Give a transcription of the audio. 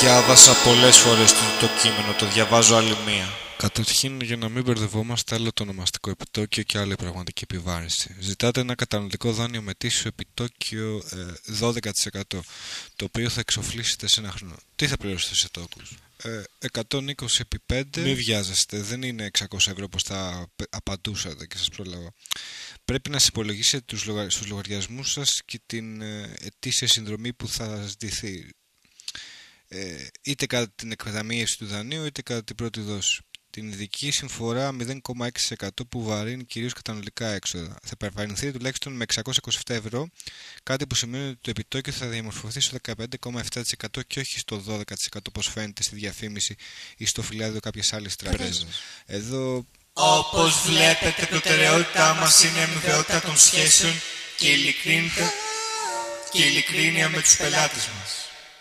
Διάβασα πολλές φορές το, το κείμενο, το διαβάζω άλλη μία. Καταρχήν, για να μην μπερδευόμαστε, άλλο το ονομαστικό επιτόκιο και άλλη πραγματική επιβάρυνση. Ζητάτε ένα καταναλωτικό δάνειο με τίσιο επιτόκιο ε, 12%, το οποίο θα εξοφλήσετε σε ένα χρόνο. Τι θα πληρώσετε σε τόκους; Ε, 120 επί 5, μην βιάζεστε, δεν είναι 600 ευρώ όπως θα απαντούσατε και σας πρόλαβα. Πρέπει να συμπολογίσετε τους λογα... στους λογαριασμούς σας και την ε, ετήσια συνδρομή που θα ζητηθεί ε, είτε κατά την εκταμείευση του δανείου είτε κατά την πρώτη δόση. Την ειδική συμφορά 0,6% που βαρύνει κυρίως καταναλωτικά έξοδα. Θα υπερβαρυνθεί τουλάχιστον με 627 ευρώ, κάτι που σημαίνει ότι το επιτόκιο θα διαμορφωθεί στο 15,7% και όχι στο 12% όπως φαίνεται στη διαφήμιση ή στο φυλάδιο κάποια άλλη τράπεζα. Εδώ. Όπως βλέπετε, προτεραιότητά μας είναι η αμοιβαιότητα των σχέσεων και η ειλικρίνεια με τους πελάτες μας.